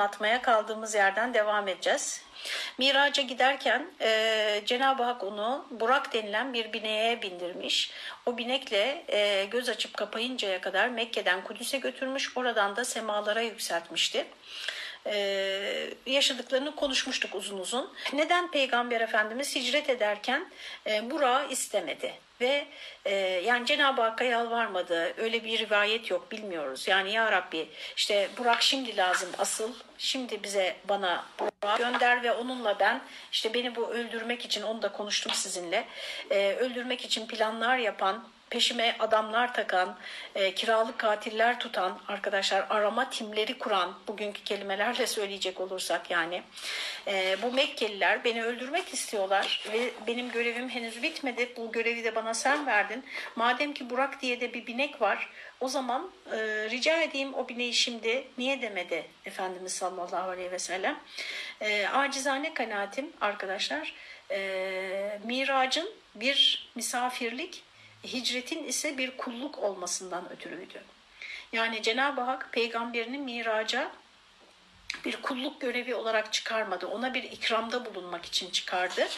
anlatmaya kaldığımız yerden devam edeceğiz. Miraca giderken e, Cenab-ı Hak onu Burak denilen bir bineğe bindirmiş. O binekle e, göz açıp kapayıncaya kadar Mekke'den Kudüs'e götürmüş. Oradan da semalara yükseltmişti. Ee, yaşadıklarını konuşmuştuk uzun uzun. Neden Peygamber Efendimiz hicret ederken e, Burak'ı istemedi? Ve e, yani Cenab-ı Hakk'a yalvarmadı. Öyle bir rivayet yok bilmiyoruz. Yani ya Rabbi işte Burak şimdi lazım asıl. Şimdi bize bana Burak gönder ve onunla ben işte beni bu öldürmek için onu da konuştum sizinle. E, öldürmek için planlar yapan peşime adamlar takan, e, kiralık katiller tutan arkadaşlar arama timleri kuran bugünkü kelimelerle söyleyecek olursak yani e, bu Mekkeliler beni öldürmek istiyorlar ve benim görevim henüz bitmedi. Bu görevi de bana sen verdin. Madem ki Burak diye de bir binek var o zaman e, rica edeyim o bineği şimdi niye demedi Efendimiz sallallahu aleyhi ve sellem. E, acizane kanaatim arkadaşlar e, miracın bir misafirlik hicretin ise bir kulluk olmasından ötürüydü. Yani Cenab-ı Hak peygamberini miraca bir kulluk görevi olarak çıkarmadı. Ona bir ikramda bulunmak için çıkardı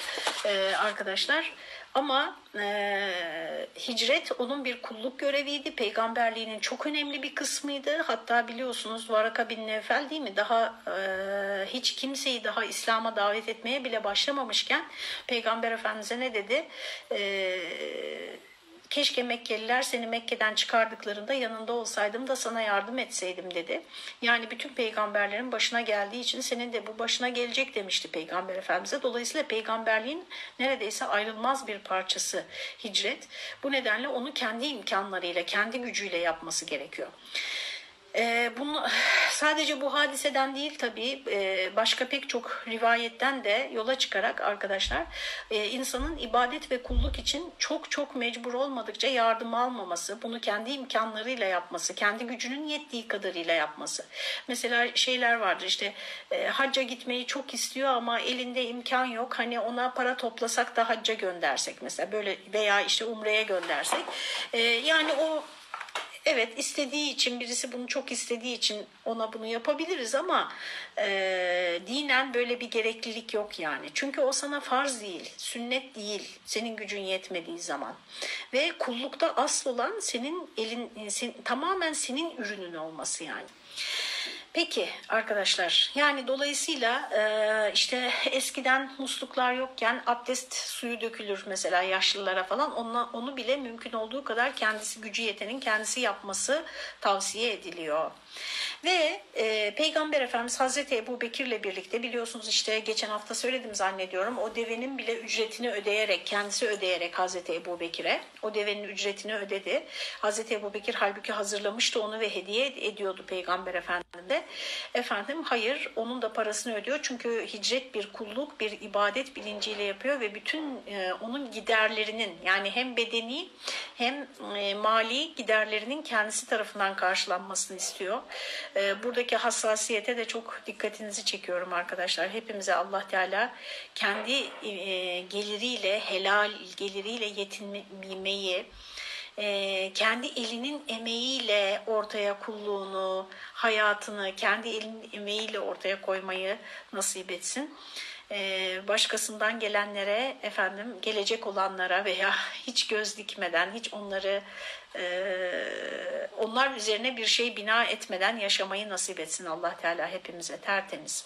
ee, arkadaşlar. Ama e, hicret onun bir kulluk göreviydi. Peygamberliğinin çok önemli bir kısmıydı. Hatta biliyorsunuz Varaka bin Nevfel değil mi? Daha e, hiç kimseyi daha İslam'a davet etmeye bile başlamamışken Peygamber Efendimiz'e ne dedi? Eee keşke Mekkeliler seni Mekke'den çıkardıklarında yanında olsaydım da sana yardım etseydim dedi. Yani bütün peygamberlerin başına geldiği için senin de bu başına gelecek demişti Peygamber Efendimiz'e. Dolayısıyla peygamberliğin neredeyse ayrılmaz bir parçası hicret. Bu nedenle onu kendi imkanlarıyla, kendi gücüyle yapması gerekiyor. E, bunu sadece bu hadiseden değil tabii e, başka pek çok rivayetten de yola çıkarak arkadaşlar e, insanın ibadet ve kulluk için çok çok mecbur olmadıkça yardım almaması, bunu kendi imkanlarıyla yapması, kendi gücünün yettiği kadarıyla yapması. Mesela şeyler vardır işte e, hacca gitmeyi çok istiyor ama elinde imkan yok. Hani ona para toplasak da hacca göndersek mesela böyle veya işte umreye göndersek. E, yani o Evet istediği için birisi bunu çok istediği için ona bunu yapabiliriz ama e, dinen böyle bir gereklilik yok yani. Çünkü o sana farz değil, sünnet değil senin gücün yetmediği zaman. Ve kullukta asıl olan senin elin sen, tamamen senin ürünün olması yani. Peki arkadaşlar yani dolayısıyla e, işte eskiden musluklar yokken abdest suyu dökülür mesela yaşlılara falan onu, onu bile mümkün olduğu kadar kendisi gücü yetenin kendisi yapması tavsiye ediliyor. Ve e, Peygamber Efendimiz Hazreti Ebu Bekir'le birlikte biliyorsunuz işte geçen hafta söyledim zannediyorum o devenin bile ücretini ödeyerek kendisi ödeyerek Hazreti Ebu Bekir'e o devenin ücretini ödedi. Hazreti Ebu Bekir halbuki hazırlamıştı onu ve hediye ediyordu Peygamber Efendimiz'e. Efendim hayır onun da parasını ödüyor çünkü hicret bir kulluk bir ibadet bilinciyle yapıyor ve bütün e, onun giderlerinin yani hem bedeni hem e, mali giderlerinin kendisi tarafından karşılanmasını istiyor. E, buradaki hassasiyete de çok dikkatinizi çekiyorum arkadaşlar. Hepimize Allah Teala kendi e, geliriyle helal geliriyle yetinmeyi e, kendi elinin emeğiyle ortaya kulluğunu, hayatını kendi elinin emeğiyle ortaya koymayı nasip etsin. E, başkasından gelenlere, efendim gelecek olanlara veya hiç göz dikmeden, hiç onları e, onlar üzerine bir şey bina etmeden yaşamayı nasip etsin Allah Teala hepimize tertemiz.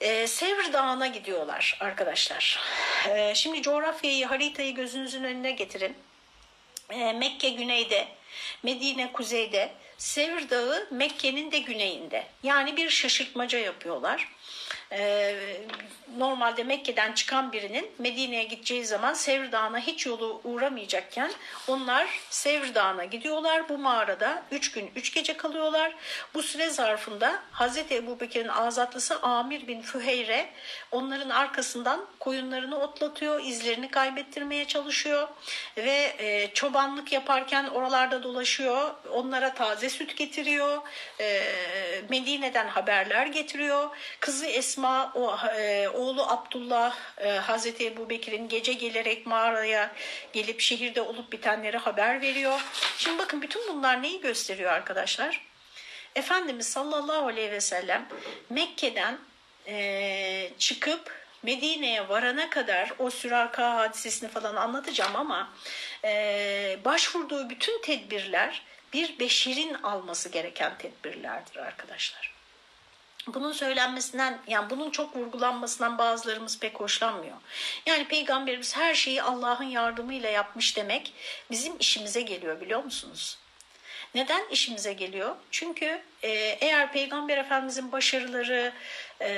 E, Sevr Dağı'na gidiyorlar arkadaşlar. E, şimdi coğrafyayı, haritayı gözünüzün önüne getirin. Mekke güneyde, Medine kuzeyde, Sevr Dağı Mekke'nin de güneyinde. Yani bir şaşırtmaca yapıyorlar. Ee, normalde Mekke'den çıkan birinin Medine'ye gideceği zaman Sevr Dağı'na hiç yolu uğramayacakken onlar Sevr Dağı'na gidiyorlar. Bu mağarada 3 gün 3 gece kalıyorlar. Bu süre zarfında Hazreti Ebu Bekir'in azatlısı Amir bin Füheyre onların arkasından koyunlarını otlatıyor, izlerini kaybettirmeye çalışıyor ve e, çobanlık yaparken oralarda dolaşıyor. Onlara taze süt getiriyor. E, Medine'den haberler getiriyor. Kızı Esma, o e, oğlu Abdullah, e, Hazreti Ebu Bekir'in gece gelerek mağaraya gelip şehirde olup bitenleri haber veriyor. Şimdi bakın bütün bunlar neyi gösteriyor arkadaşlar? Efendimiz sallallahu aleyhi ve sellem Mekke'den e, çıkıp Medine'ye varana kadar o Süraka hadisesini falan anlatacağım ama e, başvurduğu bütün tedbirler bir beşirin alması gereken tedbirlerdir arkadaşlar. Bunun söylenmesinden yani bunun çok vurgulanmasından bazılarımız pek hoşlanmıyor. Yani peygamberimiz her şeyi Allah'ın yardımıyla yapmış demek bizim işimize geliyor biliyor musunuz? Neden işimize geliyor? Çünkü e, eğer Peygamber Efendimizin başarıları, e,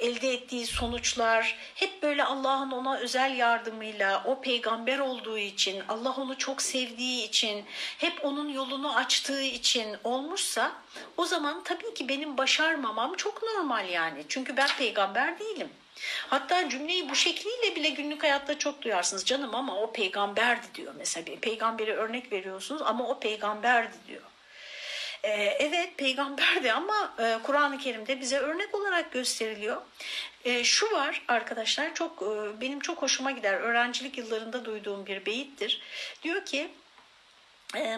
elde ettiği sonuçlar hep böyle Allah'ın ona özel yardımıyla, o peygamber olduğu için, Allah onu çok sevdiği için, hep onun yolunu açtığı için olmuşsa o zaman tabii ki benim başarmamam çok normal yani. Çünkü ben peygamber değilim. Hatta cümleyi bu şekliyle bile günlük hayatta çok duyarsınız. Canım ama o peygamberdi diyor mesela. Peygamberi örnek veriyorsunuz ama o peygamberdi diyor. Ee, evet peygamberdi ama e, Kur'an-ı Kerim'de bize örnek olarak gösteriliyor. E, şu var arkadaşlar çok e, benim çok hoşuma gider öğrencilik yıllarında duyduğum bir beyittir. Diyor ki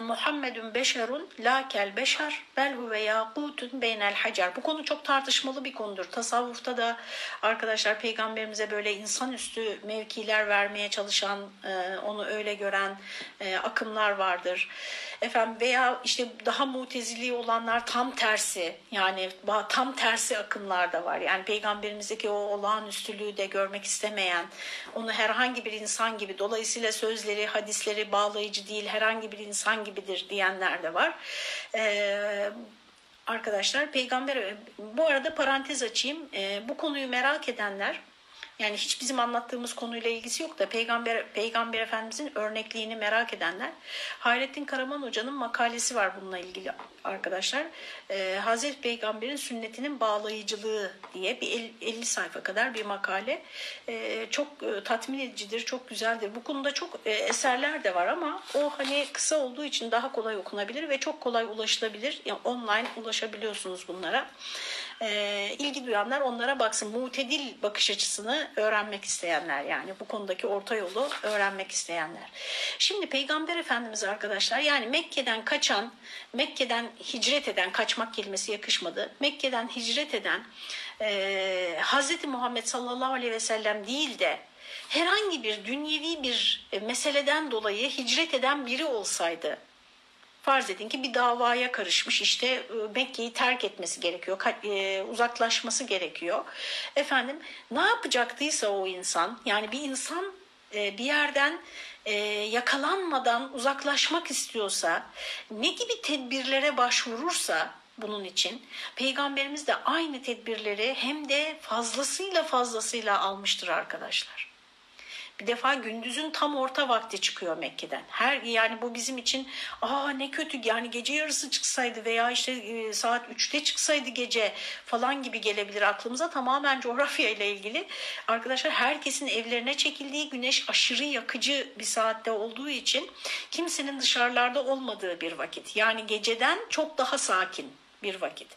Muhammedun beşerun la kel beşer bel huve yakutun beynel hacer. Bu konu çok tartışmalı bir konudur. Tasavvufta da arkadaşlar peygamberimize böyle insanüstü mevkiler vermeye çalışan, e, onu öyle gören e, akımlar vardır. Efendim veya işte daha mutezili olanlar tam tersi yani tam tersi akımlar da var. Yani peygamberimizdeki o olağanüstülüğü de görmek istemeyen, onu herhangi bir insan gibi dolayısıyla sözleri, hadisleri bağlayıcı değil herhangi bir insan insan gibidir diyenler de var. Ee, arkadaşlar peygamber bu arada parantez açayım. Ee, bu konuyu merak edenler yani hiç bizim anlattığımız konuyla ilgisi yok da Peygamber Peygamber Efendimizin örnekliğini merak edenler Hayrettin Karaman Hoca'nın makalesi var bununla ilgili arkadaşlar. Ee, Hazreti Peygamber'in sünnetinin bağlayıcılığı diye bir 50 sayfa kadar bir makale. Ee, çok e, tatmin edicidir, çok güzeldir. Bu konuda çok e, eserler de var ama o hani kısa olduğu için daha kolay okunabilir ve çok kolay ulaşılabilir. Yani online ulaşabiliyorsunuz bunlara e, ilgi duyanlar onlara baksın. Mutedil bakış açısını öğrenmek isteyenler yani bu konudaki orta yolu öğrenmek isteyenler. Şimdi Peygamber Efendimiz arkadaşlar yani Mekke'den kaçan, Mekke'den hicret eden, kaçmak kelimesi yakışmadı. Mekke'den hicret eden e, Hz. Muhammed sallallahu aleyhi ve sellem değil de herhangi bir dünyevi bir meseleden dolayı hicret eden biri olsaydı farz edin ki bir davaya karışmış işte e, Mekke'yi terk etmesi gerekiyor, e, uzaklaşması gerekiyor. Efendim ne yapacaktıysa o insan yani bir insan e, bir yerden yakalanmadan uzaklaşmak istiyorsa ne gibi tedbirlere başvurursa bunun için peygamberimiz de aynı tedbirleri hem de fazlasıyla fazlasıyla almıştır arkadaşlar. Bir defa gündüzün tam orta vakti çıkıyor Mekke'den. Her yani bu bizim için aa ne kötü yani gece yarısı çıksaydı veya işte e, saat 3'te çıksaydı gece falan gibi gelebilir aklımıza. Tamamen coğrafya ile ilgili. Arkadaşlar herkesin evlerine çekildiği güneş aşırı yakıcı bir saatte olduğu için kimsenin dışarılarda olmadığı bir vakit. Yani geceden çok daha sakin bir vakit.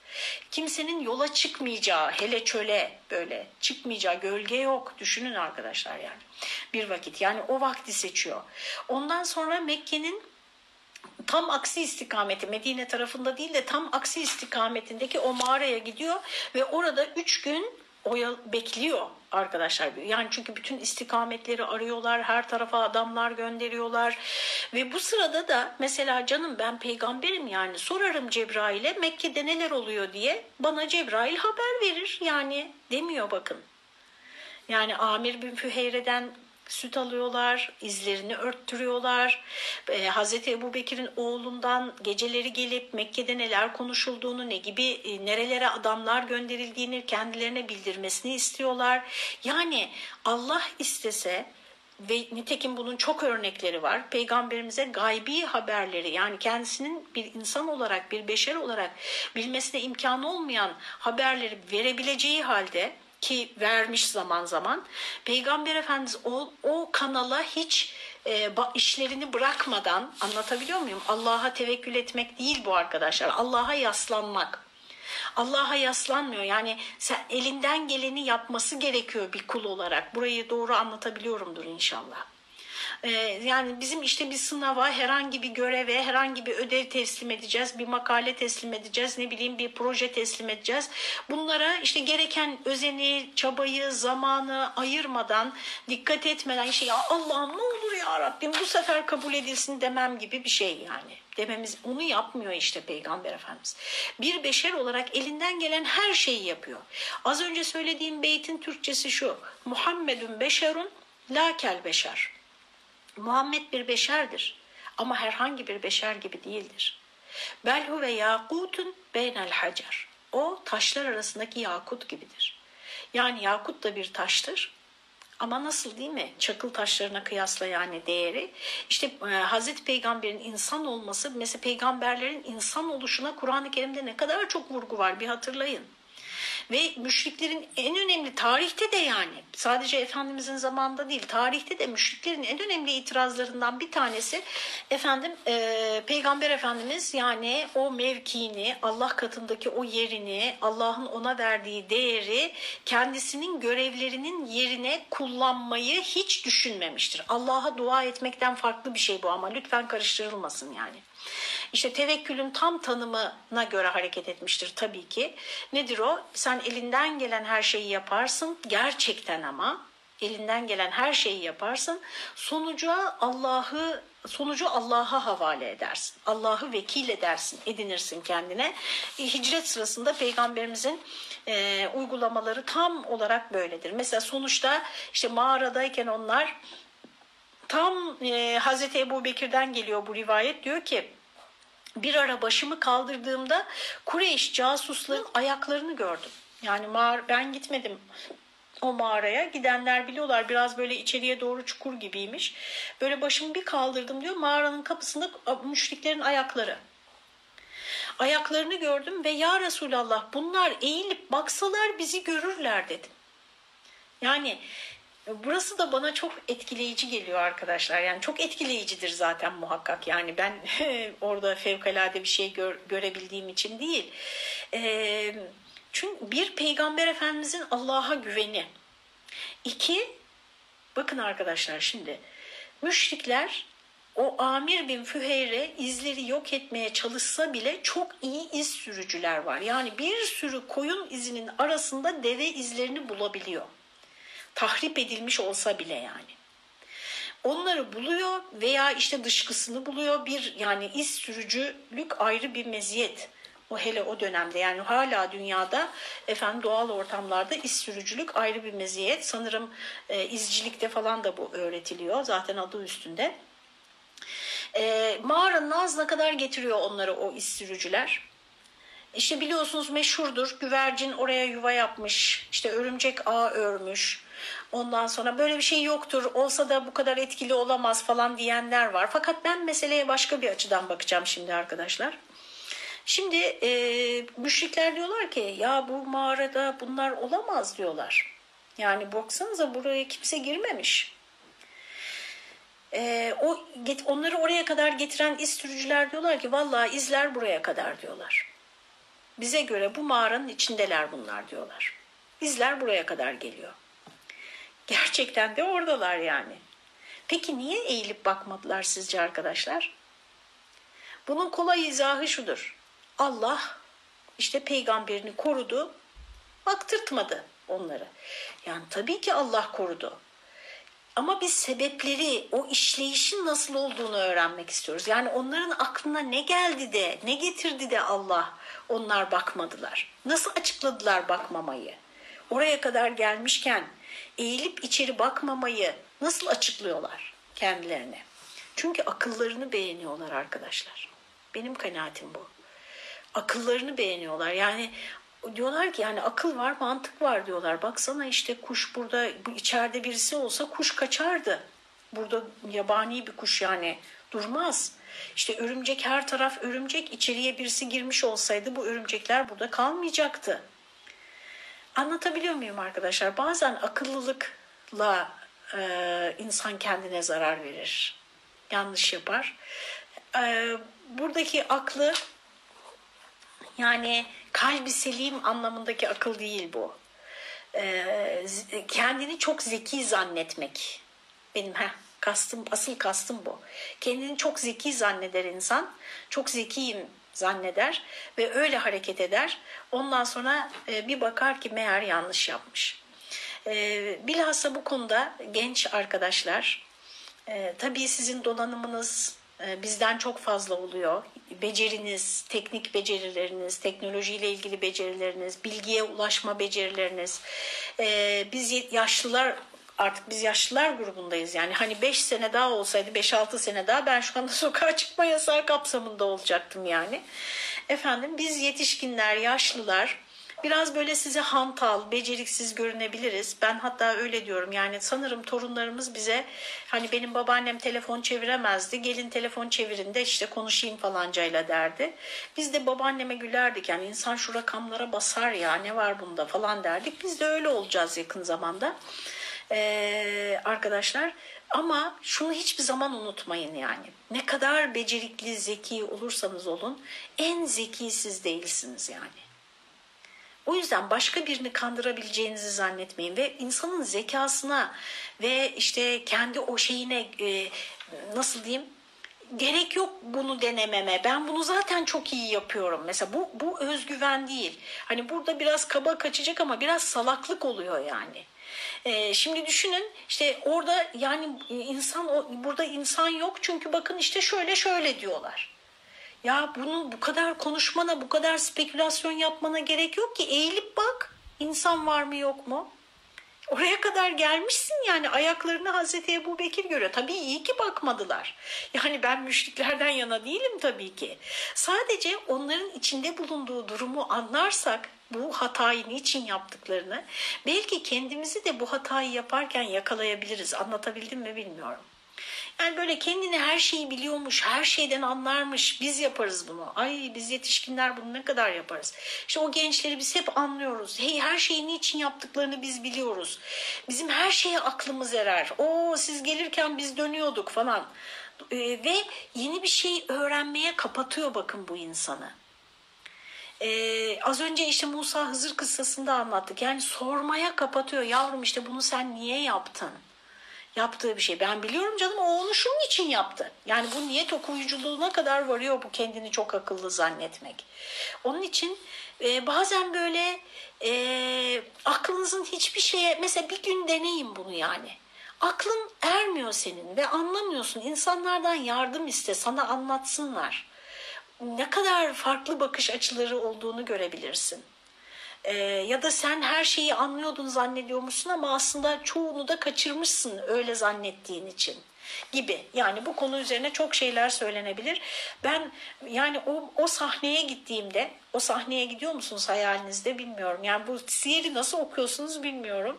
Kimsenin yola çıkmayacağı, hele çöle böyle çıkmayacağı, gölge yok. Düşünün arkadaşlar yani bir vakit. Yani o vakti seçiyor. Ondan sonra Mekke'nin tam aksi istikameti Medine tarafında değil de tam aksi istikametindeki o mağaraya gidiyor ve orada üç gün oya bekliyor arkadaşlar. Yani çünkü bütün istikametleri arıyorlar, her tarafa adamlar gönderiyorlar. Ve bu sırada da mesela canım ben peygamberim yani sorarım Cebrail'e Mekke'de neler oluyor diye bana Cebrail haber verir. Yani demiyor bakın. Yani Amir bin Füheyre'den süt alıyorlar, izlerini örttürüyorlar. Ee, Hazreti Ebu Bekir'in oğlundan geceleri gelip Mekke'de neler konuşulduğunu, ne gibi e, nerelere adamlar gönderildiğini kendilerine bildirmesini istiyorlar. Yani Allah istese ve nitekim bunun çok örnekleri var. Peygamberimize gaybi haberleri yani kendisinin bir insan olarak, bir beşer olarak bilmesine imkan olmayan haberleri verebileceği halde ki vermiş zaman zaman. Peygamber Efendimiz o, o kanala hiç e, işlerini bırakmadan anlatabiliyor muyum? Allah'a tevekkül etmek değil bu arkadaşlar. Allah'a yaslanmak. Allah'a yaslanmıyor. Yani sen elinden geleni yapması gerekiyor bir kul olarak. Burayı doğru anlatabiliyorumdur inşallah. Ee, yani bizim işte bir sınava, herhangi bir göreve, herhangi bir ödev teslim edeceğiz, bir makale teslim edeceğiz, ne bileyim bir proje teslim edeceğiz. Bunlara işte gereken özeni, çabayı, zamanı ayırmadan, dikkat etmeden işte ya Allah'ım ne olur ya Rabbim bu sefer kabul edilsin demem gibi bir şey yani dememiz onu yapmıyor işte Peygamber Efendimiz. Bir beşer olarak elinden gelen her şeyi yapıyor. Az önce söylediğim beytin Türkçesi şu. Muhammedun beşerun la kel beşer. Muhammed bir beşerdir ama herhangi bir beşer gibi değildir. Bel huve yakutun beynel hacer. O taşlar arasındaki yakut gibidir. Yani yakut da bir taştır ama nasıl değil mi? Çakıl taşlarına kıyasla yani değeri. İşte e, Hazreti Peygamber'in insan olması, mesela peygamberlerin insan oluşuna Kur'an-ı Kerim'de ne kadar çok vurgu var bir hatırlayın. Ve müşriklerin en önemli tarihte de yani sadece Efendimizin zamanında değil tarihte de müşriklerin en önemli itirazlarından bir tanesi efendim e, Peygamber Efendimiz yani o mevkiini Allah katındaki o yerini Allah'ın ona verdiği değeri kendisinin görevlerinin yerine kullanmayı hiç düşünmemiştir. Allah'a dua etmekten farklı bir şey bu ama lütfen karıştırılmasın yani. İşte tevekkülün tam tanımına göre hareket etmiştir tabii ki. Nedir o? Sen elinden gelen her şeyi yaparsın gerçekten ama elinden gelen her şeyi yaparsın. Sonuca Allah'ı sonucu Allah'a havale edersin. Allah'ı vekil edersin, edinirsin kendine. Hicret sırasında peygamberimizin e, uygulamaları tam olarak böyledir. Mesela sonuçta işte mağaradayken onlar tam e, Hazreti Ebu Bekir'den geliyor bu rivayet diyor ki bir ara başımı kaldırdığımda Kureyş casusların ayaklarını gördüm. Yani mağara, ben gitmedim o mağaraya. Gidenler biliyorlar biraz böyle içeriye doğru çukur gibiymiş. Böyle başımı bir kaldırdım diyor mağaranın kapısında müşriklerin ayakları. Ayaklarını gördüm ve ya Resulallah bunlar eğilip baksalar bizi görürler dedim. Yani Burası da bana çok etkileyici geliyor arkadaşlar. Yani çok etkileyicidir zaten muhakkak. Yani ben orada fevkalade bir şey gör, görebildiğim için değil. E, çünkü bir peygamber efendimizin Allah'a güveni. İki, bakın arkadaşlar şimdi müşrikler o Amir bin Füheyre izleri yok etmeye çalışsa bile çok iyi iz sürücüler var. Yani bir sürü koyun izinin arasında deve izlerini bulabiliyor tahrip edilmiş olsa bile yani. Onları buluyor veya işte dışkısını buluyor. Bir yani iz sürücülük ayrı bir meziyet. O hele o dönemde yani hala dünyada efendim doğal ortamlarda iz sürücülük ayrı bir meziyet. Sanırım e, izcilikte falan da bu öğretiliyor. Zaten adı üstünde. E, mağaranın ağzına kadar getiriyor onları o iz sürücüler. İşte biliyorsunuz meşhurdur. Güvercin oraya yuva yapmış. İşte örümcek ağ örmüş. Ondan sonra böyle bir şey yoktur. Olsa da bu kadar etkili olamaz falan diyenler var. Fakat ben meseleye başka bir açıdan bakacağım şimdi arkadaşlar. Şimdi e, müşrikler diyorlar ki ya bu mağarada bunlar olamaz diyorlar. Yani baksanıza buraya kimse girmemiş. E, o onları oraya kadar getiren iz sürücüler diyorlar ki vallahi izler buraya kadar diyorlar. Bize göre bu mağaranın içindeler bunlar diyorlar. İzler buraya kadar geliyor. Gerçekten de oradalar yani. Peki niye eğilip bakmadılar sizce arkadaşlar? Bunun kolay izahı şudur. Allah işte peygamberini korudu, baktırtmadı onları. Yani tabii ki Allah korudu. Ama biz sebepleri, o işleyişin nasıl olduğunu öğrenmek istiyoruz. Yani onların aklına ne geldi de, ne getirdi de Allah onlar bakmadılar. Nasıl açıkladılar bakmamayı? Oraya kadar gelmişken eğilip içeri bakmamayı nasıl açıklıyorlar kendilerine? Çünkü akıllarını beğeniyorlar arkadaşlar. Benim kanaatim bu. Akıllarını beğeniyorlar. Yani diyorlar ki yani akıl var mantık var diyorlar. Baksana işte kuş burada bu içeride birisi olsa kuş kaçardı. Burada yabani bir kuş yani durmaz. İşte örümcek her taraf örümcek içeriye birisi girmiş olsaydı bu örümcekler burada kalmayacaktı. Anlatabiliyor muyum arkadaşlar? Bazen akıllılıkla e, insan kendine zarar verir. Yanlış yapar. E, buradaki aklı yani kalbi selim anlamındaki akıl değil bu. E, kendini çok zeki zannetmek. Benim ha Kastım, asıl kastım bu. Kendini çok zeki zanneder insan. Çok zekiyim zanneder ve öyle hareket eder. Ondan sonra e, bir bakar ki meğer yanlış yapmış. E, bilhassa bu konuda genç arkadaşlar, e, tabii sizin donanımınız e, bizden çok fazla oluyor. Beceriniz, teknik becerileriniz, teknolojiyle ilgili becerileriniz, bilgiye ulaşma becerileriniz. E, biz yaşlılar artık biz yaşlılar grubundayız. Yani hani 5 sene daha olsaydı 5-6 sene daha ben şu anda sokağa çıkma yasağı kapsamında olacaktım yani. Efendim biz yetişkinler, yaşlılar biraz böyle size hantal, beceriksiz görünebiliriz. Ben hatta öyle diyorum yani sanırım torunlarımız bize hani benim babaannem telefon çeviremezdi. Gelin telefon çevirin de işte konuşayım falancayla derdi. Biz de babaanneme gülerdik yani insan şu rakamlara basar ya ne var bunda falan derdik. Biz de öyle olacağız yakın zamanda ee, arkadaşlar. Ama şunu hiçbir zaman unutmayın yani. Ne kadar becerikli, zeki olursanız olun en zeki değilsiniz yani. O yüzden başka birini kandırabileceğinizi zannetmeyin ve insanın zekasına ve işte kendi o şeyine e, nasıl diyeyim gerek yok bunu denememe. Ben bunu zaten çok iyi yapıyorum. Mesela bu bu özgüven değil. Hani burada biraz kaba kaçacak ama biraz salaklık oluyor yani. E, şimdi düşünün işte orada yani insan burada insan yok çünkü bakın işte şöyle şöyle diyorlar. Ya bunun bu kadar konuşmana, bu kadar spekülasyon yapmana gerek yok ki. Eğilip bak insan var mı yok mu? Oraya kadar gelmişsin yani ayaklarını Hazreti Ebu Bekir görüyor. Tabii iyi ki bakmadılar. Yani ben müşriklerden yana değilim tabii ki. Sadece onların içinde bulunduğu durumu anlarsak bu hatayı niçin yaptıklarını belki kendimizi de bu hatayı yaparken yakalayabiliriz. Anlatabildim mi bilmiyorum. Yani böyle kendini her şeyi biliyormuş, her şeyden anlarmış. Biz yaparız bunu. Ay biz yetişkinler bunu ne kadar yaparız. İşte o gençleri biz hep anlıyoruz. Hey her şeyi niçin yaptıklarını biz biliyoruz. Bizim her şeye aklımız erer. O siz gelirken biz dönüyorduk falan. Ee, ve yeni bir şey öğrenmeye kapatıyor bakın bu insanı. Ee, az önce işte Musa Hızır kıssasında anlattık. Yani sormaya kapatıyor. Yavrum işte bunu sen niye yaptın? Yaptığı bir şey. Ben biliyorum canım o onu şunun için yaptı. Yani bu niyet okuyuculuğuna kadar varıyor bu kendini çok akıllı zannetmek. Onun için e, bazen böyle e, aklınızın hiçbir şeye mesela bir gün deneyin bunu yani. Aklın ermiyor senin ve anlamıyorsun. İnsanlardan yardım iste, sana anlatsınlar. Ne kadar farklı bakış açıları olduğunu görebilirsin. E, ya da sen her şeyi anlıyordun zannediyormuşsun ama aslında çoğunu da kaçırmışsın öyle zannettiğin için gibi. Yani bu konu üzerine çok şeyler söylenebilir. Ben yani o, o sahneye gittiğimde, o sahneye gidiyor musunuz hayalinizde bilmiyorum. Yani bu siyeri nasıl okuyorsunuz bilmiyorum.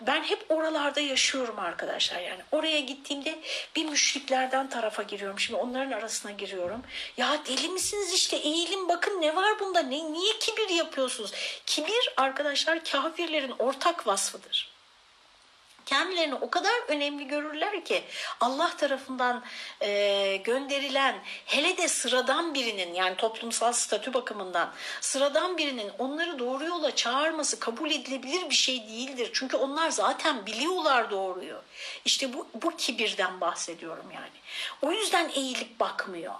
Ben hep oralarda yaşıyorum arkadaşlar. Yani oraya gittiğimde bir müşriklerden tarafa giriyorum. Şimdi onların arasına giriyorum. Ya deli misiniz işte eğilin bakın ne var bunda? Ne, niye kibir yapıyorsunuz? Kibir arkadaşlar kafirlerin ortak vasfıdır kendilerini o kadar önemli görürler ki Allah tarafından e, gönderilen hele de sıradan birinin yani toplumsal statü bakımından sıradan birinin onları doğru yola çağırması kabul edilebilir bir şey değildir. Çünkü onlar zaten biliyorlar doğruyu. İşte bu, bu kibirden bahsediyorum yani. O yüzden eğilip bakmıyor.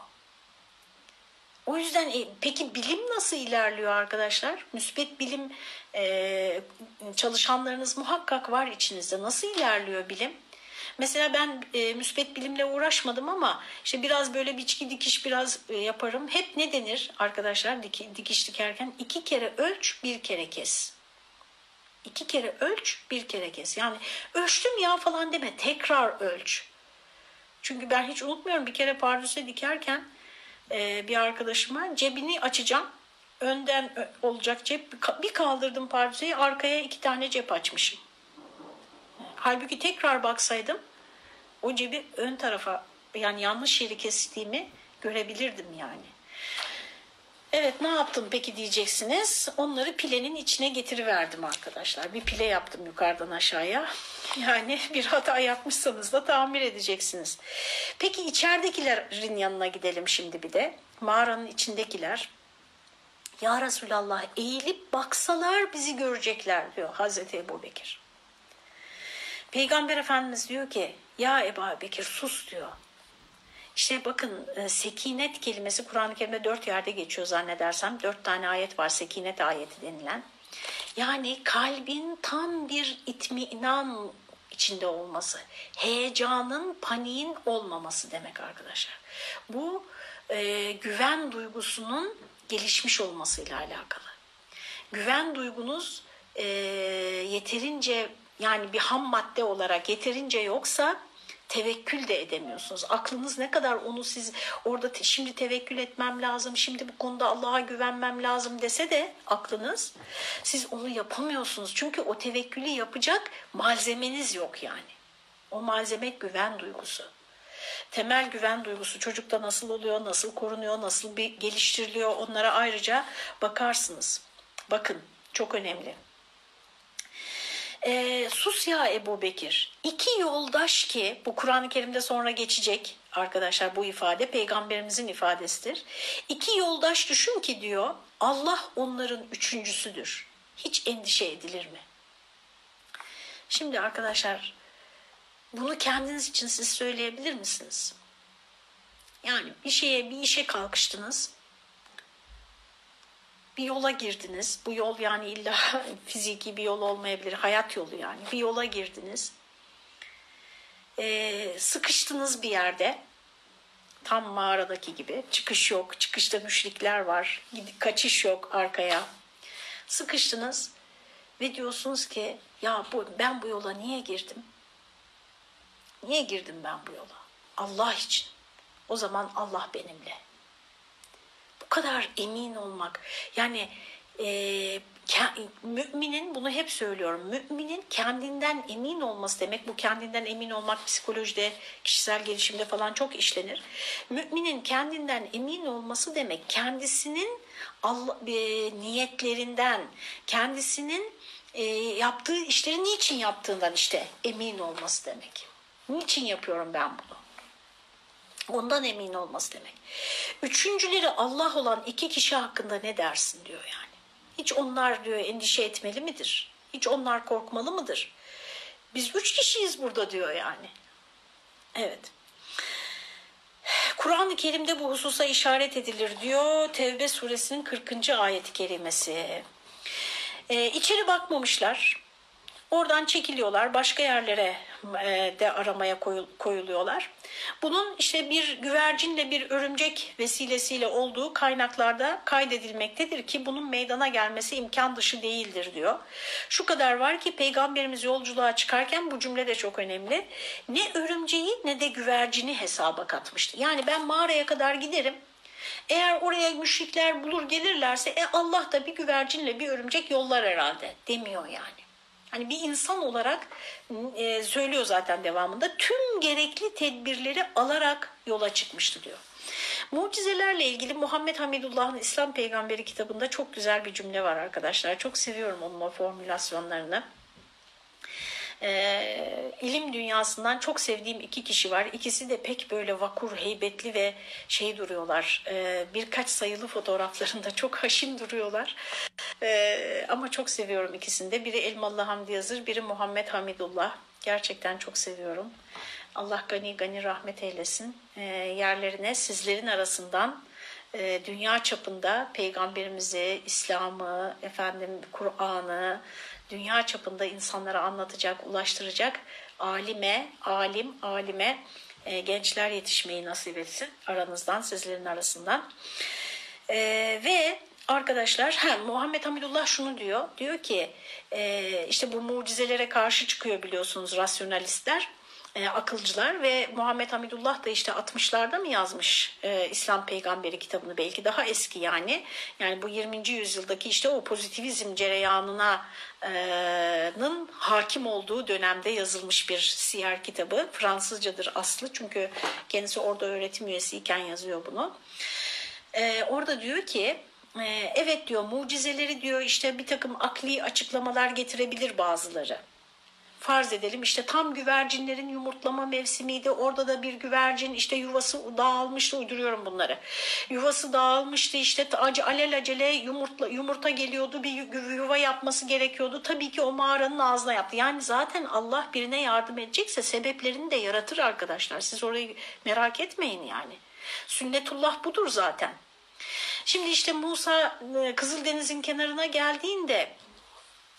O yüzden e, peki bilim nasıl ilerliyor arkadaşlar? Müspet bilim çalışanlarınız muhakkak var içinizde. Nasıl ilerliyor bilim? Mesela ben e, müspet bilimle uğraşmadım ama işte biraz böyle biçki dikiş biraz e, yaparım. Hep ne denir arkadaşlar dik, dikiş dikerken? iki kere ölç, bir kere kes. İki kere ölç, bir kere kes. Yani ölçtüm ya falan deme, tekrar ölç. Çünkü ben hiç unutmuyorum bir kere pardüse dikerken e, bir arkadaşıma cebini açacağım. Önden olacak cep. Bir kaldırdım pardüseyi arkaya iki tane cep açmışım. Halbuki tekrar baksaydım o cebi ön tarafa yani yanlış yeri kestiğimi görebilirdim yani. Evet ne yaptım peki diyeceksiniz. Onları pilenin içine getiriverdim arkadaşlar. Bir pile yaptım yukarıdan aşağıya. Yani bir hata yapmışsanız da tamir edeceksiniz. Peki içeridekilerin yanına gidelim şimdi bir de. Mağaranın içindekiler. Ya Resulallah eğilip baksalar bizi görecekler diyor Hazreti Ebu Bekir. Peygamber Efendimiz diyor ki ya Ebu Bekir sus diyor. İşte bakın e, sekinet kelimesi Kur'an-ı Kerim'de dört yerde geçiyor zannedersem. Dört tane ayet var sekinet ayeti denilen. Yani kalbin tam bir itminan içinde olması, heyecanın, paniğin olmaması demek arkadaşlar. Bu e, güven duygusunun gelişmiş olmasıyla alakalı. Güven duygunuz e, yeterince yani bir ham madde olarak yeterince yoksa tevekkül de edemiyorsunuz. Aklınız ne kadar onu siz orada te, şimdi tevekkül etmem lazım, şimdi bu konuda Allah'a güvenmem lazım dese de aklınız siz onu yapamıyorsunuz. Çünkü o tevekkülü yapacak malzemeniz yok yani. O malzeme güven duygusu. Temel güven duygusu çocukta nasıl oluyor, nasıl korunuyor, nasıl bir geliştiriliyor onlara ayrıca bakarsınız. Bakın çok önemli. E, sus ya Ebu Bekir. İki yoldaş ki bu Kur'an-ı Kerim'de sonra geçecek arkadaşlar bu ifade peygamberimizin ifadesidir. İki yoldaş düşün ki diyor Allah onların üçüncüsüdür. Hiç endişe edilir mi? Şimdi arkadaşlar bunu kendiniz için siz söyleyebilir misiniz? Yani bir şeye bir işe kalkıştınız bir yola girdiniz. Bu yol yani illa fiziki bir yol olmayabilir. Hayat yolu yani. Bir yola girdiniz. Ee, sıkıştınız bir yerde. Tam mağaradaki gibi. Çıkış yok. Çıkışta müşrikler var. Kaçış yok arkaya. Sıkıştınız ve diyorsunuz ki ya bu, ben bu yola niye girdim? Niye girdim ben bu yola? Allah için. O zaman Allah benimle kadar emin olmak yani e, müminin bunu hep söylüyorum müminin kendinden emin olması demek bu kendinden emin olmak psikolojide kişisel gelişimde falan çok işlenir müminin kendinden emin olması demek kendisinin Allah, e, niyetlerinden kendisinin e, yaptığı işleri niçin yaptığından işte emin olması demek niçin yapıyorum ben bunu Ondan emin olması demek. Üçüncüleri Allah olan iki kişi hakkında ne dersin diyor yani. Hiç onlar diyor endişe etmeli midir? Hiç onlar korkmalı mıdır? Biz üç kişiyiz burada diyor yani. Evet. Kur'an-ı Kerim'de bu hususa işaret edilir diyor. Tevbe suresinin 40. ayeti kerimesi. Ee, içeri bakmamışlar. Oradan çekiliyorlar. Başka yerlere e, de aramaya koyuluyorlar. Bunun işte bir güvercinle bir örümcek vesilesiyle olduğu kaynaklarda kaydedilmektedir ki bunun meydana gelmesi imkan dışı değildir diyor. Şu kadar var ki peygamberimiz yolculuğa çıkarken bu cümle de çok önemli. Ne örümceği ne de güvercini hesaba katmıştı. Yani ben mağaraya kadar giderim. Eğer oraya müşrikler bulur gelirlerse e Allah da bir güvercinle bir örümcek yollar herhalde demiyor yani. Hani bir insan olarak e, söylüyor zaten devamında tüm gerekli tedbirleri alarak yola çıkmıştı diyor. Mucizelerle ilgili Muhammed Hamidullah'ın İslam Peygamberi kitabında çok güzel bir cümle var arkadaşlar. Çok seviyorum onun o formülasyonlarını e, ilim dünyasından çok sevdiğim iki kişi var. İkisi de pek böyle vakur, heybetli ve şey duruyorlar. E, birkaç sayılı fotoğraflarında çok haşin duruyorlar. E, ama çok seviyorum ikisini de. Biri Elmalı Hamdi Yazır, biri Muhammed Hamidullah. Gerçekten çok seviyorum. Allah gani gani rahmet eylesin. E, yerlerine sizlerin arasından e, dünya çapında peygamberimizi, İslam'ı, efendim Kur'an'ı, dünya çapında insanlara anlatacak, ulaştıracak alime, alim, alime e, gençler yetişmeyi nasip etsin aranızdan, sizlerin arasından. E, ve arkadaşlar Muhammed Hamidullah şunu diyor, diyor ki e, işte bu mucizelere karşı çıkıyor biliyorsunuz rasyonalistler e, akılcılar ve Muhammed Hamidullah da işte 60'larda mı yazmış e, İslam Peygamberi kitabını belki daha eski yani yani bu 20. yüzyıldaki işte o pozitivizm cereyanına nın hakim olduğu dönemde yazılmış bir siyer kitabı Fransızcadır aslı çünkü kendisi orada öğretim üyesiyken yazıyor bunu. E, orada diyor ki e, evet diyor mucizeleri diyor işte bir takım akli açıklamalar getirebilir bazıları. Farz edelim işte tam güvercinlerin yumurtlama mevsimiydi. Orada da bir güvercin işte yuvası dağılmıştı uyduruyorum bunları. Yuvası dağılmıştı işte acı alelacele yumurtla, yumurta geliyordu bir yuva yapması gerekiyordu. Tabii ki o mağaranın ağzına yaptı. Yani zaten Allah birine yardım edecekse sebeplerini de yaratır arkadaşlar. Siz orayı merak etmeyin yani. Sünnetullah budur zaten. Şimdi işte Musa e, Kızıldeniz'in kenarına geldiğinde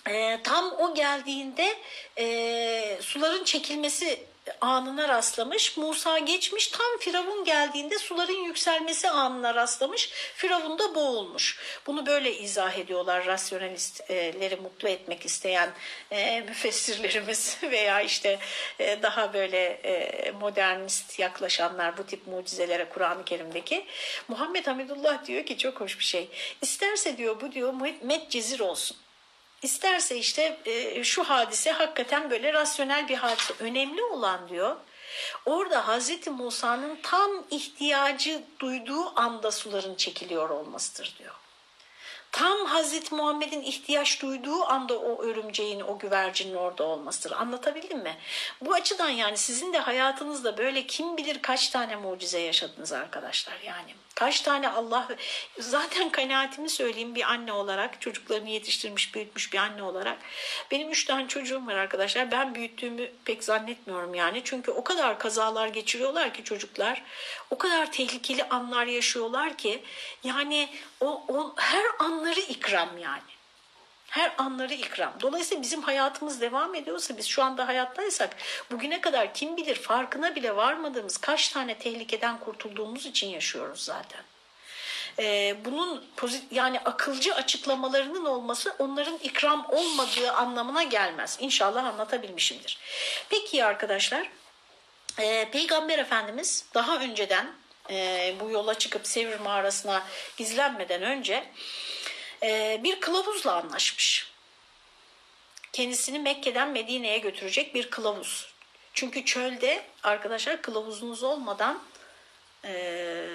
e, tam o geldiğinde e, suların çekilmesi anına rastlamış. Musa geçmiş tam Firavun geldiğinde suların yükselmesi anına rastlamış. Firavun da boğulmuş. Bunu böyle izah ediyorlar rasyonalistleri mutlu etmek isteyen e, müfessirlerimiz veya işte e, daha böyle e, modernist yaklaşanlar bu tip mucizelere Kur'an-ı Kerim'deki. Muhammed Hamidullah diyor ki çok hoş bir şey. İsterse diyor bu diyor metcezir olsun. İsterse işte e, şu hadise hakikaten böyle rasyonel bir hadise. Önemli olan diyor orada Hazreti Musa'nın tam ihtiyacı duyduğu anda suların çekiliyor olmasıdır diyor. Tam Hazreti Muhammed'in ihtiyaç duyduğu anda o örümceğin, o güvercinin orada olmasıdır. Anlatabildim mi? Bu açıdan yani sizin de hayatınızda böyle kim bilir kaç tane mucize yaşadınız arkadaşlar yani. Kaç tane Allah zaten kanaatimi söyleyeyim bir anne olarak çocuklarını yetiştirmiş büyütmüş bir anne olarak. Benim üç tane çocuğum var arkadaşlar. Ben büyüttüğümü pek zannetmiyorum yani. Çünkü o kadar kazalar geçiriyorlar ki çocuklar o kadar tehlikeli anlar yaşıyorlar ki yani o, o her anları ikram yani. Her anları ikram. Dolayısıyla bizim hayatımız devam ediyorsa biz şu anda hayattaysak bugüne kadar kim bilir farkına bile varmadığımız kaç tane tehlikeden kurtulduğumuz için yaşıyoruz zaten. Ee, bunun yani akılcı açıklamalarının olması onların ikram olmadığı anlamına gelmez. İnşallah anlatabilmişimdir. Peki arkadaşlar e, Peygamber Efendimiz daha önceden e, bu yola çıkıp Sevir mağarasına gizlenmeden önce e, bir kılavuzla anlaşmış. Kendisini Mekke'den Medine'ye götürecek bir kılavuz. Çünkü çölde arkadaşlar kılavuzunuz olmadan e,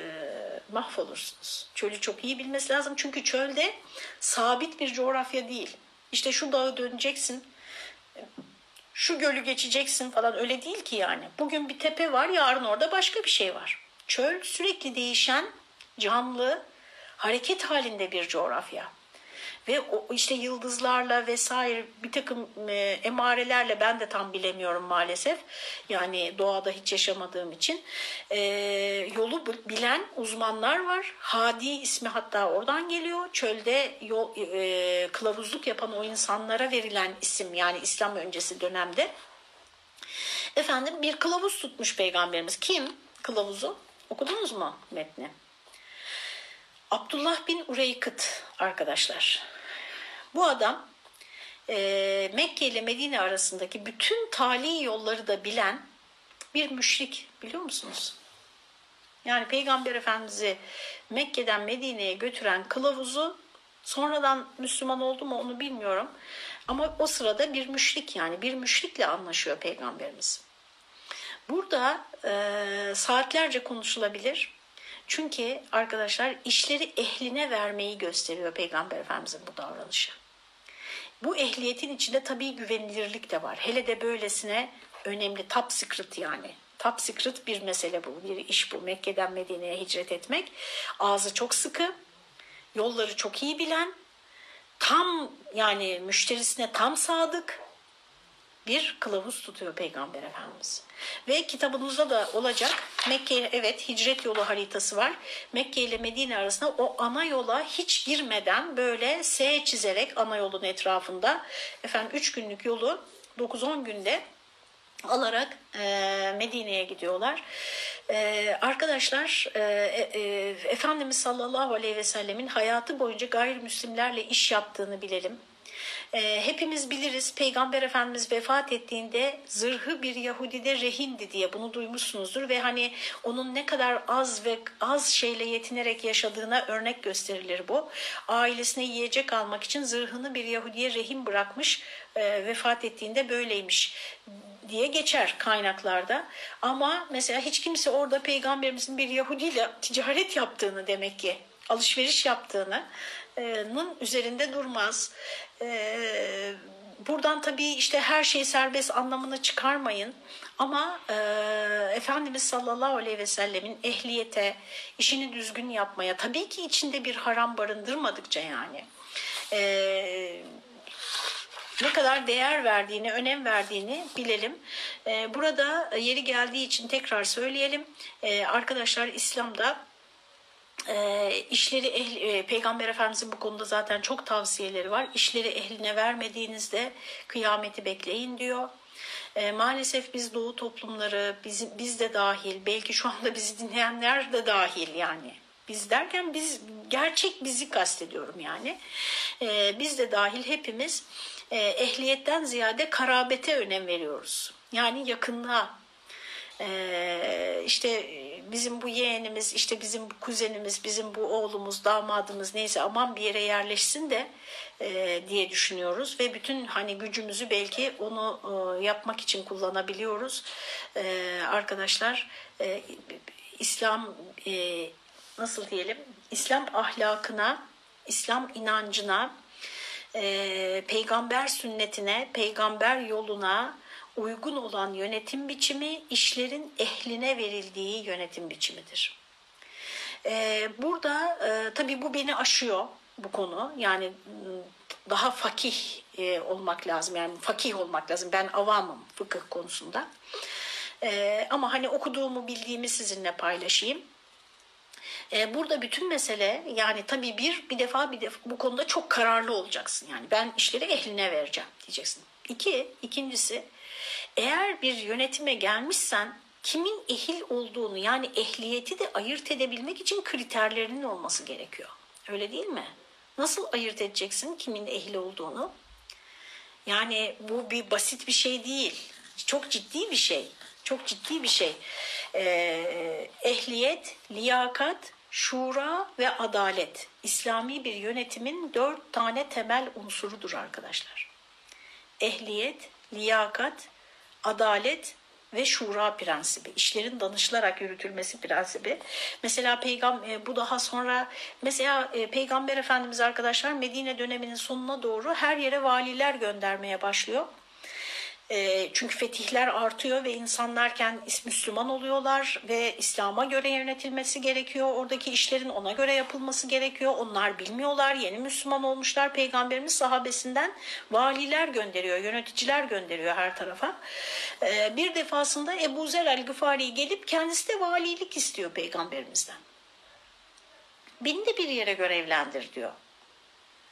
mahvolursunuz. Çölü çok iyi bilmesi lazım. Çünkü çölde sabit bir coğrafya değil. İşte şu dağı döneceksin, şu gölü geçeceksin falan öyle değil ki yani. Bugün bir tepe var, yarın orada başka bir şey var. Çöl sürekli değişen, canlı, hareket halinde bir coğrafya. Ve o işte yıldızlarla vesaire bir takım e, emarelerle ben de tam bilemiyorum maalesef. Yani doğada hiç yaşamadığım için. E, yolu bilen uzmanlar var. Hadi ismi hatta oradan geliyor. Çölde yol, e, kılavuzluk yapan o insanlara verilen isim yani İslam öncesi dönemde. Efendim bir kılavuz tutmuş peygamberimiz. Kim kılavuzu? Okudunuz mu metni? Abdullah bin Ureykıt arkadaşlar. Bu adam e, Mekke ile Medine arasındaki bütün tali yolları da bilen bir müşrik biliyor musunuz? Yani Peygamber Efendimiz'i Mekke'den Medine'ye götüren kılavuzu sonradan Müslüman oldu mu onu bilmiyorum. Ama o sırada bir müşrik yani bir müşrikle anlaşıyor Peygamberimiz. Burada e, saatlerce konuşulabilir. Çünkü arkadaşlar işleri ehline vermeyi gösteriyor Peygamber Efendimizin bu davranışı. Bu ehliyetin içinde tabii güvenilirlik de var. Hele de böylesine önemli top secret yani. Top secret bir mesele bu, bir iş bu. Mekke'den Medine'ye hicret etmek. Ağzı çok sıkı, yolları çok iyi bilen, tam yani müşterisine tam sadık, bir kılavuz tutuyor Peygamber Efendimiz. Ve kitabınızda da olacak Mekke evet hicret yolu haritası var. Mekke ile Medine arasında o ana yola hiç girmeden böyle S çizerek ana yolun etrafında efendim 3 günlük yolu 9-10 günde alarak e, Medine'ye gidiyorlar. E, arkadaşlar e, e, Efendimiz sallallahu aleyhi ve sellemin hayatı boyunca gayrimüslimlerle iş yaptığını bilelim. E, hepimiz biliriz Peygamber Efendimiz vefat ettiğinde zırhı bir Yahudide rehindi diye bunu duymuşsunuzdur ve hani onun ne kadar az ve az şeyle yetinerek yaşadığına örnek gösterilir bu. Ailesine yiyecek almak için zırhını bir Yahudiye rehin bırakmış e, vefat ettiğinde böyleymiş diye geçer kaynaklarda. Ama mesela hiç kimse orada peygamberimizin bir Yahudi ile ticaret yaptığını demek ki alışveriş yaptığını üzerinde durmaz. Buradan tabii işte her şey serbest anlamını çıkarmayın. Ama e, Efendimiz sallallahu aleyhi ve sellemin ehliyete, işini düzgün yapmaya tabii ki içinde bir haram barındırmadıkça yani. E, ne kadar değer verdiğini, önem verdiğini bilelim. E, burada yeri geldiği için tekrar söyleyelim. E, arkadaşlar İslam'da e, işleri ehli, e, Peygamber Efendimizin bu konuda zaten çok tavsiyeleri var. İşleri ehline vermediğinizde kıyameti bekleyin diyor. E, maalesef biz Doğu toplumları, biz, biz de dahil, belki şu anda bizi dinleyenler de dahil yani. Biz derken biz gerçek bizi kastediyorum yani. E, biz de dahil hepimiz e, ehliyetten ziyade karabete önem veriyoruz. Yani yakınlığa. E, işte bizim bu yeğenimiz, işte bizim bu kuzenimiz, bizim bu oğlumuz, damadımız neyse aman bir yere yerleşsin de e, diye düşünüyoruz ve bütün hani gücümüzü belki onu e, yapmak için kullanabiliyoruz. E, arkadaşlar e, İslam e, nasıl diyelim? İslam ahlakına, İslam inancına, e, peygamber sünnetine, peygamber yoluna uygun olan yönetim biçimi işlerin ehline verildiği yönetim biçimidir. E, burada e, tabii bu beni aşıyor bu konu. Yani daha fakih e, olmak lazım. Yani fakih olmak lazım. Ben avamım fıkıh konusunda. E, ama hani okuduğumu bildiğimi sizinle paylaşayım. E, burada bütün mesele yani tabii bir bir defa bir defa bu konuda çok kararlı olacaksın. Yani ben işleri ehline vereceğim diyeceksin. İki, ikincisi eğer bir yönetime gelmişsen kimin ehil olduğunu yani ehliyeti de ayırt edebilmek için kriterlerinin olması gerekiyor. Öyle değil mi? Nasıl ayırt edeceksin kimin ehil olduğunu? Yani bu bir basit bir şey değil. Çok ciddi bir şey. Çok ciddi bir şey. Ee, ehliyet, liyakat, şura ve adalet. İslami bir yönetimin dört tane temel unsurudur arkadaşlar. Ehliyet, liyakat, adalet ve şura prensibi, işlerin danışılarak yürütülmesi prensibi. Mesela peygam e, bu daha sonra mesela e, peygamber efendimiz arkadaşlar Medine döneminin sonuna doğru her yere valiler göndermeye başlıyor. E, çünkü fetihler artıyor ve insanlarken Müslüman oluyorlar ve İslam'a göre yönetilmesi gerekiyor. Oradaki işlerin ona göre yapılması gerekiyor. Onlar bilmiyorlar, yeni Müslüman olmuşlar. Peygamberimiz sahabesinden valiler gönderiyor, yöneticiler gönderiyor her tarafa. E, bir defasında Ebu Zer el-Gıfari gelip kendisi de valilik istiyor peygamberimizden. Beni de bir yere görevlendir diyor.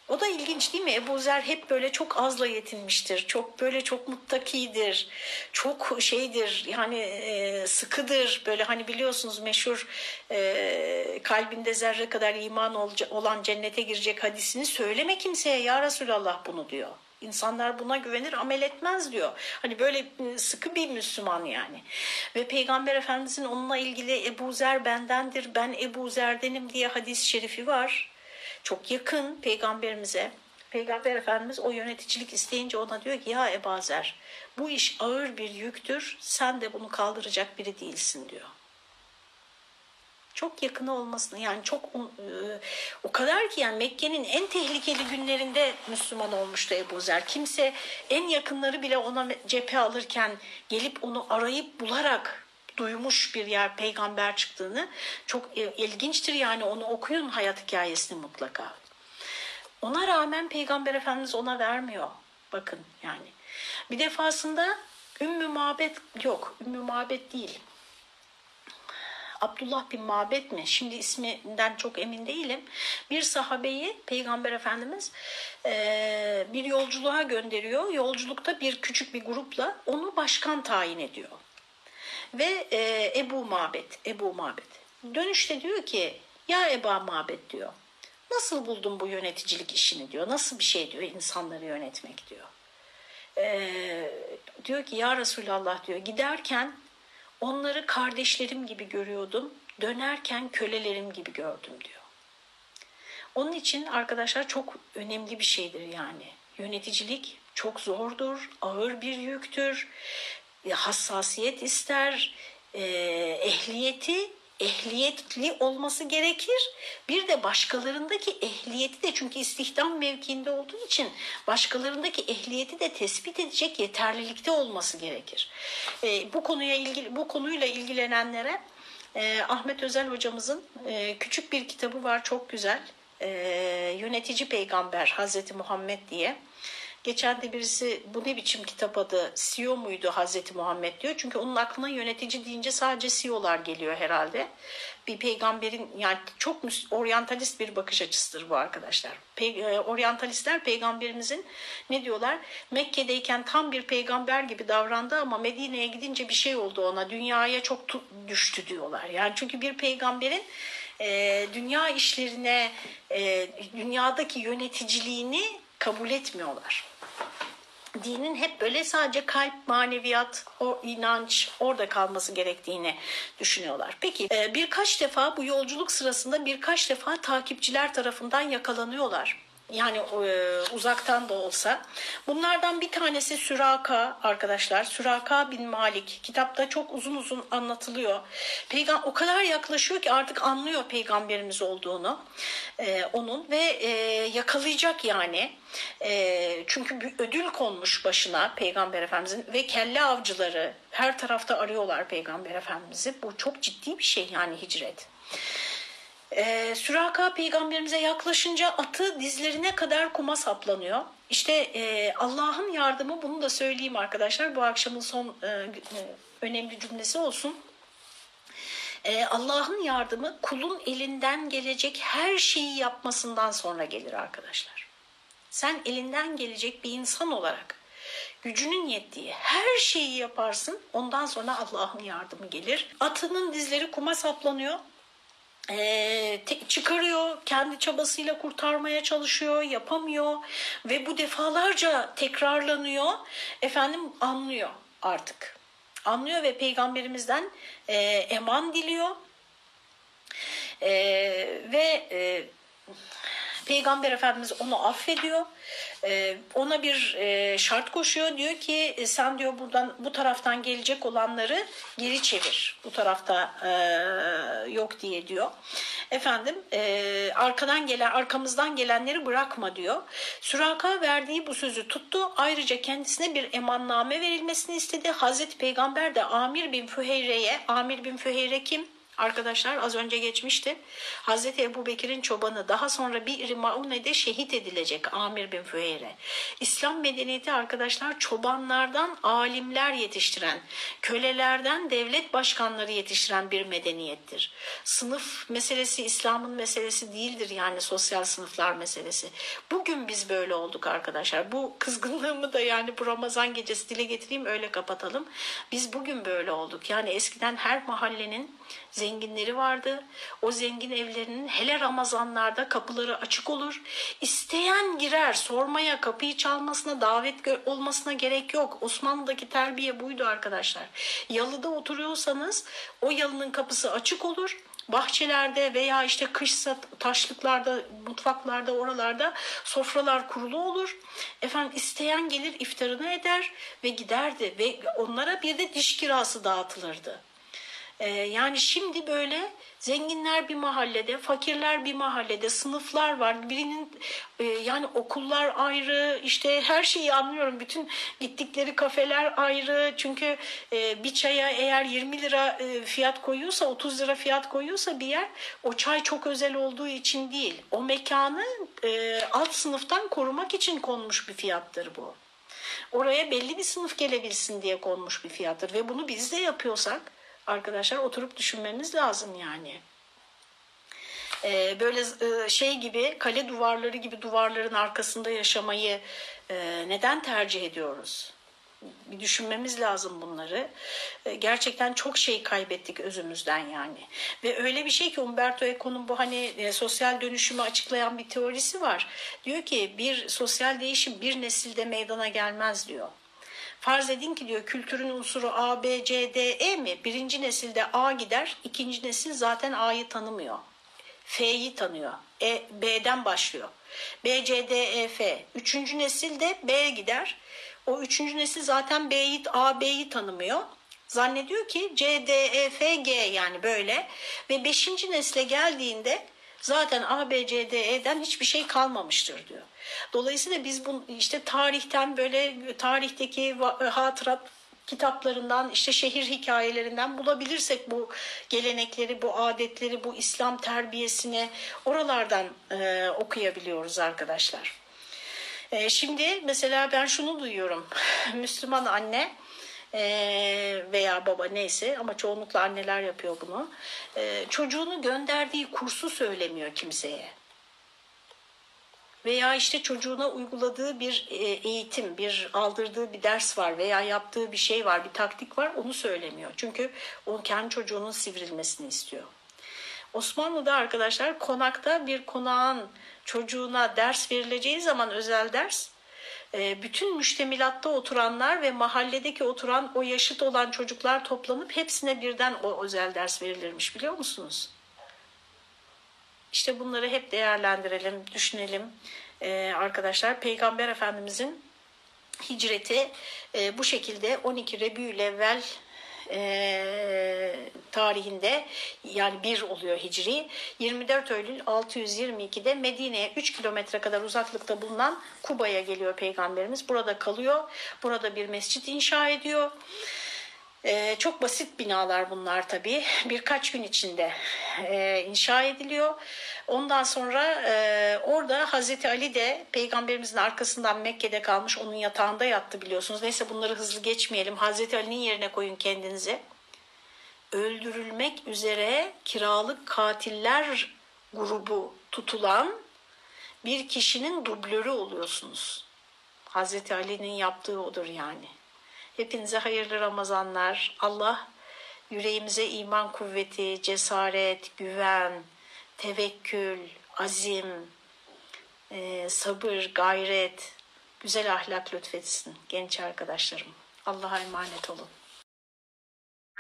O da ilginç değil mi? Ebu Zer hep böyle çok azla yetinmiştir. Çok böyle çok muttakidir. Çok şeydir yani e, sıkıdır. Böyle hani biliyorsunuz meşhur e, kalbinde zerre kadar iman olan cennete girecek hadisini söyleme kimseye ya Resulallah bunu diyor. İnsanlar buna güvenir amel etmez diyor. Hani böyle e, sıkı bir Müslüman yani. Ve Peygamber Efendimizin onunla ilgili Ebu Zer bendendir ben Ebu Zer'denim diye hadis-i şerifi var çok yakın peygamberimize. Peygamber Efendimiz o yöneticilik isteyince ona diyor ki ya Ebazer bu iş ağır bir yüktür sen de bunu kaldıracak biri değilsin diyor. Çok yakını olmasını yani çok e, o kadar ki yani Mekke'nin en tehlikeli günlerinde Müslüman olmuştu Ebu. Kimse en yakınları bile ona cephe alırken gelip onu arayıp bularak duymuş bir yer peygamber çıktığını çok ilginçtir yani onu okuyun hayat hikayesini mutlaka. Ona rağmen peygamber efendimiz ona vermiyor. Bakın yani. Bir defasında Ümmü Mabet yok. Ümmü Mabet değil. Abdullah bin Mabet mi? Şimdi isminden çok emin değilim. Bir sahabeyi Peygamber Efendimiz bir yolculuğa gönderiyor. Yolculukta bir küçük bir grupla onu başkan tayin ediyor ve e, Ebu Mabet, Ebu Mabet. Dönüşte diyor ki ya Ebu Mabet diyor. Nasıl buldun bu yöneticilik işini diyor. Nasıl bir şey diyor insanları yönetmek diyor. Ee, diyor ki ya Resulallah diyor giderken onları kardeşlerim gibi görüyordum. Dönerken kölelerim gibi gördüm diyor. Onun için arkadaşlar çok önemli bir şeydir yani. Yöneticilik çok zordur, ağır bir yüktür hassasiyet ister, e, ehliyeti ehliyetli olması gerekir. Bir de başkalarındaki ehliyeti de çünkü istihdam mevkiinde olduğu için başkalarındaki ehliyeti de tespit edecek yeterlilikte olması gerekir. E, bu konuya ilgili bu konuyla ilgilenenlere e, Ahmet Özel hocamızın e, küçük bir kitabı var çok güzel. E, Yönetici Peygamber Hazreti Muhammed diye. Geçen de birisi bu ne biçim kitap adı CEO muydu Hazreti Muhammed diyor. Çünkü onun aklına yönetici deyince sadece CEO'lar geliyor herhalde. Bir peygamberin yani çok oryantalist bir bakış açısıdır bu arkadaşlar. Pe oryantalistler peygamberimizin ne diyorlar? Mekke'deyken tam bir peygamber gibi davrandı ama Medine'ye gidince bir şey oldu ona. Dünyaya çok düştü diyorlar. Yani çünkü bir peygamberin e, dünya işlerine, e, dünyadaki yöneticiliğini kabul etmiyorlar dinin hep böyle sadece kalp, maneviyat, o inanç orada kalması gerektiğini düşünüyorlar. Peki e, birkaç defa bu yolculuk sırasında birkaç defa takipçiler tarafından yakalanıyorlar yani e, uzaktan da olsa. Bunlardan bir tanesi Süraka arkadaşlar. Süraka bin Malik. Kitapta çok uzun uzun anlatılıyor. Peygam o kadar yaklaşıyor ki artık anlıyor peygamberimiz olduğunu e, onun ve e, yakalayacak yani. E, çünkü bir ödül konmuş başına peygamber efendimizin ve kelle avcıları her tarafta arıyorlar peygamber efendimizi. Bu çok ciddi bir şey yani hicret. E, Süraka peygamberimize yaklaşınca atı dizlerine kadar kuma saplanıyor. İşte e, Allah'ın yardımı bunu da söyleyeyim arkadaşlar. Bu akşamın son e, e, önemli cümlesi olsun. E, Allah'ın yardımı kulun elinden gelecek her şeyi yapmasından sonra gelir arkadaşlar. Sen elinden gelecek bir insan olarak gücünün yettiği her şeyi yaparsın. Ondan sonra Allah'ın yardımı gelir. Atının dizleri kuma saplanıyor e, çıkarıyor, kendi çabasıyla kurtarmaya çalışıyor, yapamıyor ve bu defalarca tekrarlanıyor. Efendim anlıyor artık. Anlıyor ve peygamberimizden e, eman diliyor. E, ve e, Peygamber Efendimiz onu affediyor. Ee, ona bir e, şart koşuyor. Diyor ki e, sen diyor buradan bu taraftan gelecek olanları geri çevir. Bu tarafta e, yok diye diyor. Efendim arkadan gelen arkamızdan gelenleri bırakma diyor. Süraka verdiği bu sözü tuttu. Ayrıca kendisine bir emanname verilmesini istedi. Hazreti Peygamber de Amir bin Füheyre'ye Amir bin Füheyre kim? Arkadaşlar az önce geçmişti. Hazreti Ebu Bekir'in çobanı daha sonra bir Maune'de şehit edilecek Amir bin Füheyre. İslam medeniyeti arkadaşlar çobanlardan alimler yetiştiren, kölelerden devlet başkanları yetiştiren bir medeniyettir. Sınıf meselesi İslam'ın meselesi değildir yani sosyal sınıflar meselesi. Bugün biz böyle olduk arkadaşlar. Bu kızgınlığımı da yani bu Ramazan gecesi dile getireyim öyle kapatalım. Biz bugün böyle olduk. Yani eskiden her mahallenin zenginleri vardı. O zengin evlerinin hele Ramazanlarda kapıları açık olur. İsteyen girer sormaya kapıyı çalmasına davet olmasına gerek yok. Osmanlı'daki terbiye buydu arkadaşlar. Yalıda oturuyorsanız o yalının kapısı açık olur bahçelerde veya işte kışsa taşlıklarda, mutfaklarda, oralarda sofralar kurulu olur. Efendim isteyen gelir iftarını eder ve giderdi ve onlara bir de diş kirası dağıtılırdı. Ee, yani şimdi böyle zenginler bir mahallede, fakirler bir mahallede, sınıflar var. Birinin e, yani okullar ayrı, işte her şeyi anlıyorum. Bütün gittikleri kafeler ayrı. Çünkü e, bir çaya eğer 20 lira e, fiyat koyuyorsa, 30 lira fiyat koyuyorsa bir yer, o çay çok özel olduğu için değil. O mekanı alt sınıftan korumak için konmuş bir fiyattır bu. Oraya belli bir sınıf gelebilsin diye konmuş bir fiyattır ve bunu biz de yapıyorsak arkadaşlar oturup düşünmemiz lazım yani. Ee, böyle e, şey gibi kale duvarları gibi duvarların arkasında yaşamayı e, neden tercih ediyoruz? Bir düşünmemiz lazım bunları. E, gerçekten çok şey kaybettik özümüzden yani. Ve öyle bir şey ki Umberto Eco'nun bu hani sosyal dönüşümü açıklayan bir teorisi var. Diyor ki bir sosyal değişim bir nesilde meydana gelmez diyor. Farz edin ki diyor kültürün unsuru A, B, C, D, E mi? Birinci nesilde A gider, ikinci nesil zaten A'yı tanımıyor. F'yi tanıyor. E, B'den başlıyor. B, C, D, E, F. Üçüncü nesilde B gider. O üçüncü nesil zaten B'yi, A, B'yi tanımıyor. Zannediyor ki C, D, E, F, G yani böyle ve beşinci nesle geldiğinde zaten A, B, C, D, E'den hiçbir şey kalmamıştır diyor. Dolayısıyla biz bu işte tarihten böyle tarihteki va- hatırat kitaplarından işte şehir hikayelerinden bulabilirsek bu gelenekleri, bu adetleri, bu İslam terbiyesini oralardan e, okuyabiliyoruz arkadaşlar. E, şimdi mesela ben şunu duyuyorum. Müslüman anne e, veya baba neyse ama çoğunlukla anneler yapıyor bunu. Çocuğunu gönderdiği kursu söylemiyor kimseye veya işte çocuğuna uyguladığı bir eğitim, bir aldırdığı bir ders var veya yaptığı bir şey var, bir taktik var onu söylemiyor. Çünkü o kendi çocuğunun sivrilmesini istiyor. Osmanlı'da arkadaşlar konakta bir konağın çocuğuna ders verileceği zaman özel ders bütün müştemilatta oturanlar ve mahalledeki oturan o yaşıt olan çocuklar toplanıp hepsine birden o özel ders verilirmiş biliyor musunuz? İşte bunları hep değerlendirelim, düşünelim Ee, arkadaşlar. Peygamber Efendimizin hicreti e, bu şekilde 12 Rebü'l-Evvel e, tarihinde yani bir oluyor Hicri 24 Eylül 622'de Medine'ye 3 kilometre kadar uzaklıkta bulunan Kuba'ya geliyor Peygamberimiz. Burada kalıyor. Burada bir mescit inşa ediyor. Ee, çok basit binalar bunlar tabii. Birkaç gün içinde e, inşa ediliyor. Ondan sonra e, orada Hazreti Ali de peygamberimizin arkasından Mekke'de kalmış. Onun yatağında yattı biliyorsunuz. Neyse bunları hızlı geçmeyelim. Hazreti Ali'nin yerine koyun kendinizi. Öldürülmek üzere kiralık katiller grubu tutulan bir kişinin dublörü oluyorsunuz. Hazreti Ali'nin yaptığı odur yani. Hepinize hayırlı Ramazanlar. Allah yüreğimize iman kuvveti, cesaret, güven, tevekkül, azim, e, sabır, gayret, güzel ahlak lütfetsin genç arkadaşlarım. Allah'a emanet olun.